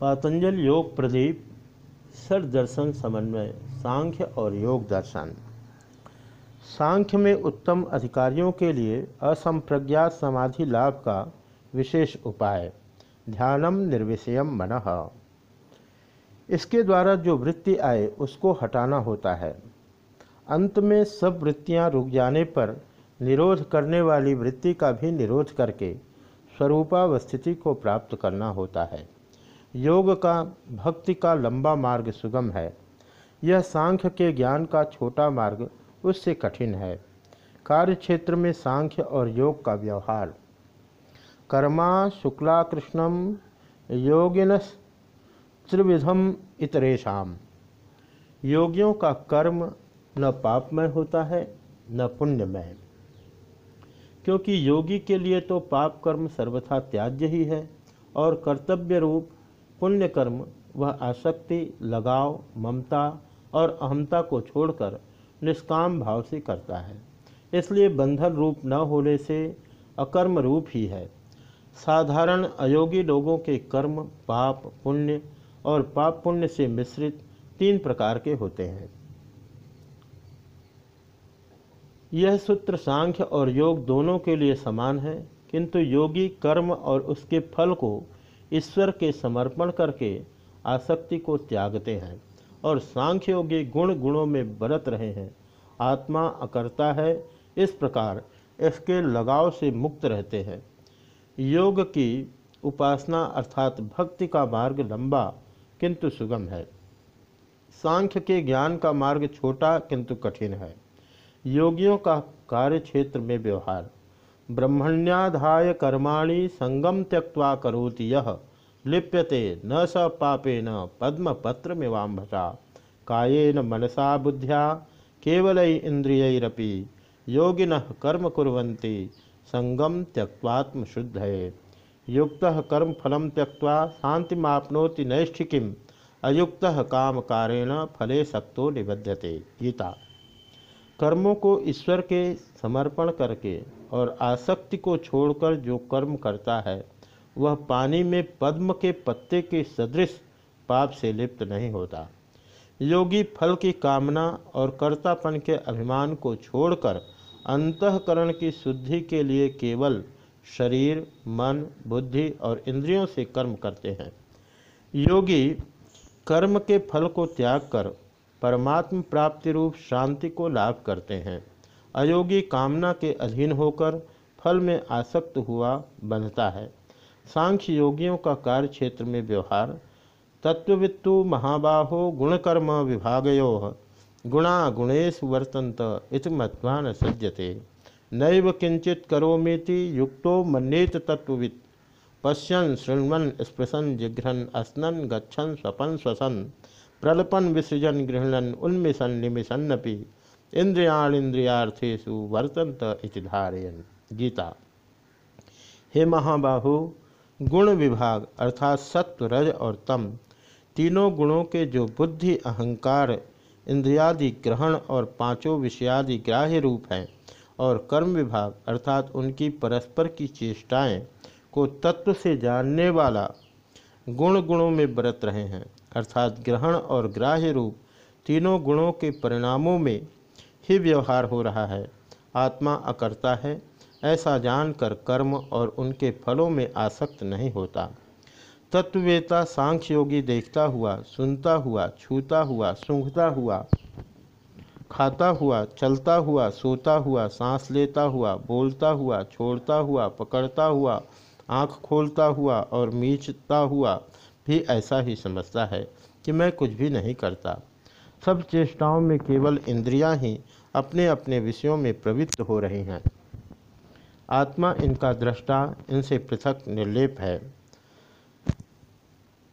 पातंजल योग प्रदीप, सर दर्शन समन्वय, सांख्य और योग दर्शन। सांख्य में उत्तम अधिकारियों के लिए असंप्रज्ञात समाधि लाभ का विशेष उपाय, ध्यानम निर्विषयम मन। इसके द्वारा जो वृत्ति आए, उसको हटाना होता है। अंत में सब वृत्तियाँ रुक जाने पर निरोध करने वाली वृत्ति का भी निरोध करके स्वरूपावस्थिति को प्राप्त करना होता है। योग का, भक्ति का लंबा मार्ग सुगम है। यह सांख्य के ज्ञान का छोटा मार्ग उससे कठिन है। कार्य क्षेत्र में सांख्य और योग का व्यवहार। कर्मा शुक्ला कृष्णम योगिन त्रिविधम इतरेशम योगियों का कर्म न पापमय होता है, न पुण्यमय। क्योंकि योगी के लिए तो पाप कर्म सर्वथा त्याज्य ही है और कर्तव्य रूप पुण्य कर्म वह आसक्ति, लगाव, ममता और अहमता को छोड़कर निष्काम भाव से करता है। इसलिए बंधन रूप न होने से अकर्म रूप ही है। साधारण अयोगी लोगों के कर्म, पाप, पुण्य और पाप पुण्य से मिश्रित तीन प्रकार के होते हैं। यह सूत्र सांख्य और योग दोनों के लिए समान है, किंतु योगी कर्म और उसके फल को ईश्वर के समर्पण करके आसक्ति को त्यागते हैं और सांख्य योगी गुण गुणों में बरत रहे हैं। आत्मा अकर्ता है, इस प्रकार इसके लगाव से मुक्त रहते हैं। योग की उपासना अर्थात भक्ति का मार्ग लंबा किंतु सुगम है। सांख्य के ज्ञान का मार्ग छोटा किंतु कठिन है। योगियों का कार्य क्षेत्र में व्यवहार। ब्रह्मण्याधाय कर्माणि संगम त्यक्वा करोति यह लिप्यते न स पापेन पद्मपत्रमिवाम्भसा। कायेन मनसा बुद्ध्या, केवल इंद्रियरपि योगिन कर्म कुर्वन्ति संगम त्यक्वात्मशुद्धये युक्त कर्म फलम त्यक्वा शांतिमापनोति नैष्ठिकीम, अयुक्त काम कारेण फले सक्तो निबध्यते। गीता। कर्मों को ईश्वर के समर्पण करके और आसक्ति को छोड़कर जो कर्म करता है, वह पानी में पद्म के पत्ते के सदृश पाप से लिप्त नहीं होता। योगी फल की कामना और कर्तापन के अभिमान को छोड़कर अंतकरण की शुद्धि के लिए केवल शरीर, मन, बुद्धि और इंद्रियों से कर्म करते हैं। योगी कर्म के फल को त्याग कर परमात्म प्राप्ति रूप शांति को लाभ करते हैं। अयोगी कामना के अधीन होकर फल में आसक्त हुआ बंधता है। सांख्य योगियों का कार्य क्षेत्र में व्यवहार। तत्ववित्तु महाबाहो गुणकर्म विभागयो। गुणा गुणेश वर्तंत इत न सज्जते। नैव किंचित करोमीति युक्तो मन्येत तत्ववित् पश्यन शृण्वन स्पृशन जिघ्रन अस्नन गच्छन स्वपन स्वसन। प्रलपन विसृजन गृहणन उन्मिशन निमिषन्नपि इंद्रियाण इंद्रियार्थेशु वर्तंत इति धारयन गीता। हे महाबाहु, गुण विभाग अर्थात सत्व, रज और तम तीनों गुणों के जो बुद्धि, अहंकार, इंद्रियादि ग्रहण और पाँचों विषयादि ग्राह्य रूप हैं और कर्म विभाग अर्थात उनकी परस्पर की चेष्टाएँ को तत्व से जानने वाला गुण गुणों में बरत रहे हैं। अर्थात ग्रहण और ग्राह्य रूप तीनों गुणों के परिणामों में ही व्यवहार हो रहा है। आत्मा अकर्ता है, ऐसा जानकर कर्म और उनके फलों में आसक्त नहीं होता। तत्ववेता सांख्य योगी देखता हुआ, सुनता हुआ, छूता हुआ, सूंघता हुआ, खाता हुआ, चलता हुआ, सोता हुआ, सांस लेता हुआ, बोलता हुआ, छोड़ता हुआ, पकड़ता हुआ, आँख खोलता हुआ और मीचता हुआ भी ऐसा ही समझता है कि मैं कुछ भी नहीं करता। सब चेष्टाओं में केवल इंद्रियाँ ही अपने अपने विषयों में प्रवृत्त हो रही हैं। आत्मा इनका दृष्टा इनसे पृथक निर्लेप है।